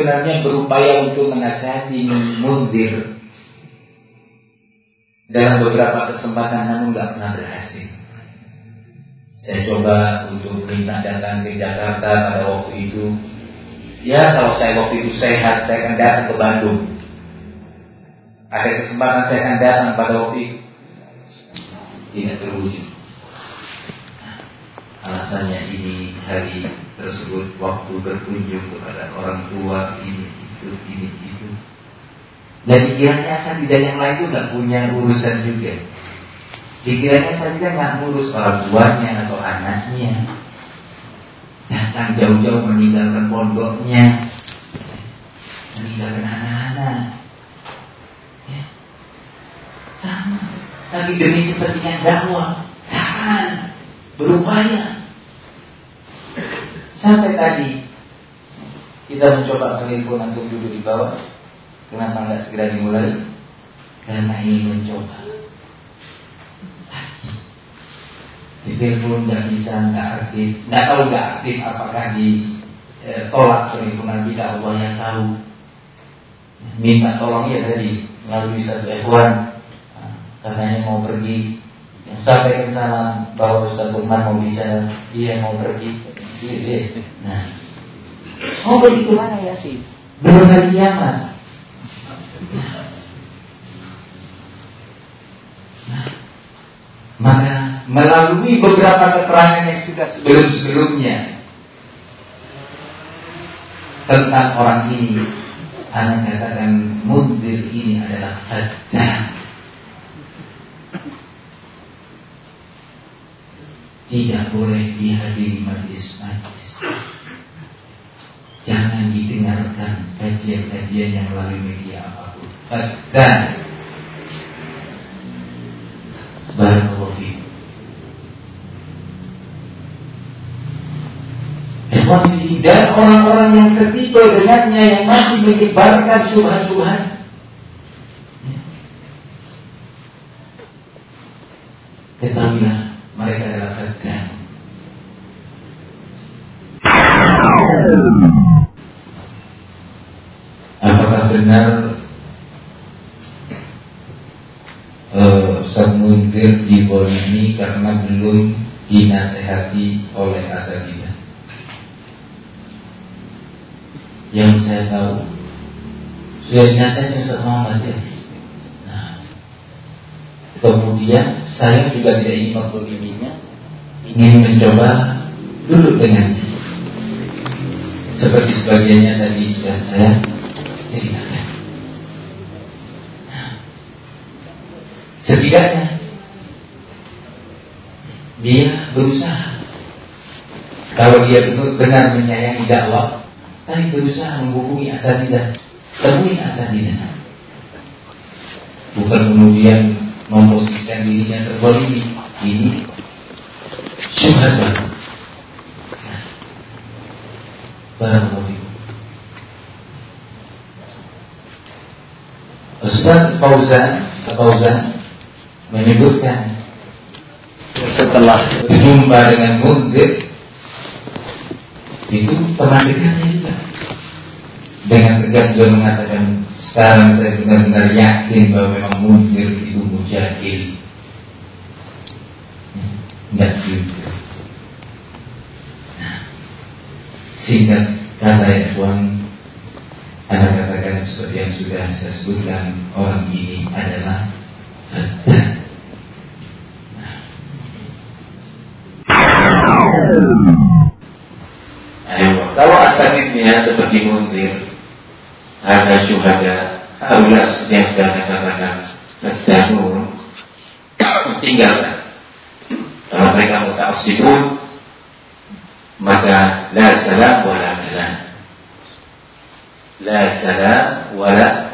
Sebenarnya berupaya untuk menasihati mundir dalam beberapa kesempatan namun nggak pernah berhasil. Saya coba untuk minta datang ke Jakarta pada waktu itu. Ya kalau saya waktu itu sehat, saya akan datang ke Bandung. Ada kesempatan saya akan datang pada waktu itu. Tidak terwujud. Alasannya ini hari tersebut waktu berkunjung kepada orang tua ini itu ini itu. Dan dikiranya tidak yang lain itu nggak punya urusan juga. Dikiranya saja nggak ngurus orang tuanya atau anaknya. Datang jauh-jauh meninggalkan pondoknya. Meninggalkan anak-anak. Ya. Sama. Tapi demi kepentingan dakwah. Tahan. Berupaya. Sampai tadi kita mencoba menelpon untuk duduk di bawah. Kenapa nggak segera dimulai? Karena ini mencoba. Ditelepon nggak bisa nggak aktif. Nggak tahu nggak aktif apakah ditolak eh, perhimpunan kita Allah yang tahu. Minta tolong ya tadi melalui satu ikhwan katanya mau pergi. Sampai ke sana bahwa Ustaz Lukman mau bicara. Dia mau pergi. Nah. Mau pergi ke mana ya sih? Belum hari kiamat. Nah, maka melalui beberapa keterangan yang sudah sebelum-sebelumnya tentang orang ini Anda katakan mundir ini adalah fadah tidak boleh dihadiri majlis-majlis jangan didengarkan kajian-kajian yang melalui media apa pun. Fadah Barakallahu dan orang-orang yang setipe dengannya yang masih menyebarkan subhan-subhan. Ketahuilah mereka adalah segan. Apakah benar uh, Samundir dibolimi karena belum dinasehati oleh asadidah? yang saya tahu sudah Ustaz Muhammad ya. Nah, kemudian saya juga tidak ingin mengkudiminya ingin mencoba duduk dengan seperti sebagiannya tadi sudah saya Nah, setidaknya dia berusaha. Kalau dia benar menyayangi dakwah tapi berusaha menghubungi asadidah temui asadidah bukan kemudian memposisikan dirinya terbolimi ini syubhat. Baru Barakallahu Ustaz Fauzan Fauzan menyebutkan setelah berjumpa dengan Mundir itu teman dekatnya juga. Dengan tegas dia mengatakan sekarang saya benar-benar yakin bahwa memang mundir itu mujahil enggak juga. Nah, singkat kata ya Tuhan seperti yang sudah saya sebutkan orang ini adalah Fadah Kalau asanidnya seperti mundir, ada syuhada, Allah seperti yang sudah saya katakan, Fajtanur, tinggalkan. Kalau mereka muta'asibun, maka la salam wa la kalam. La salam wa la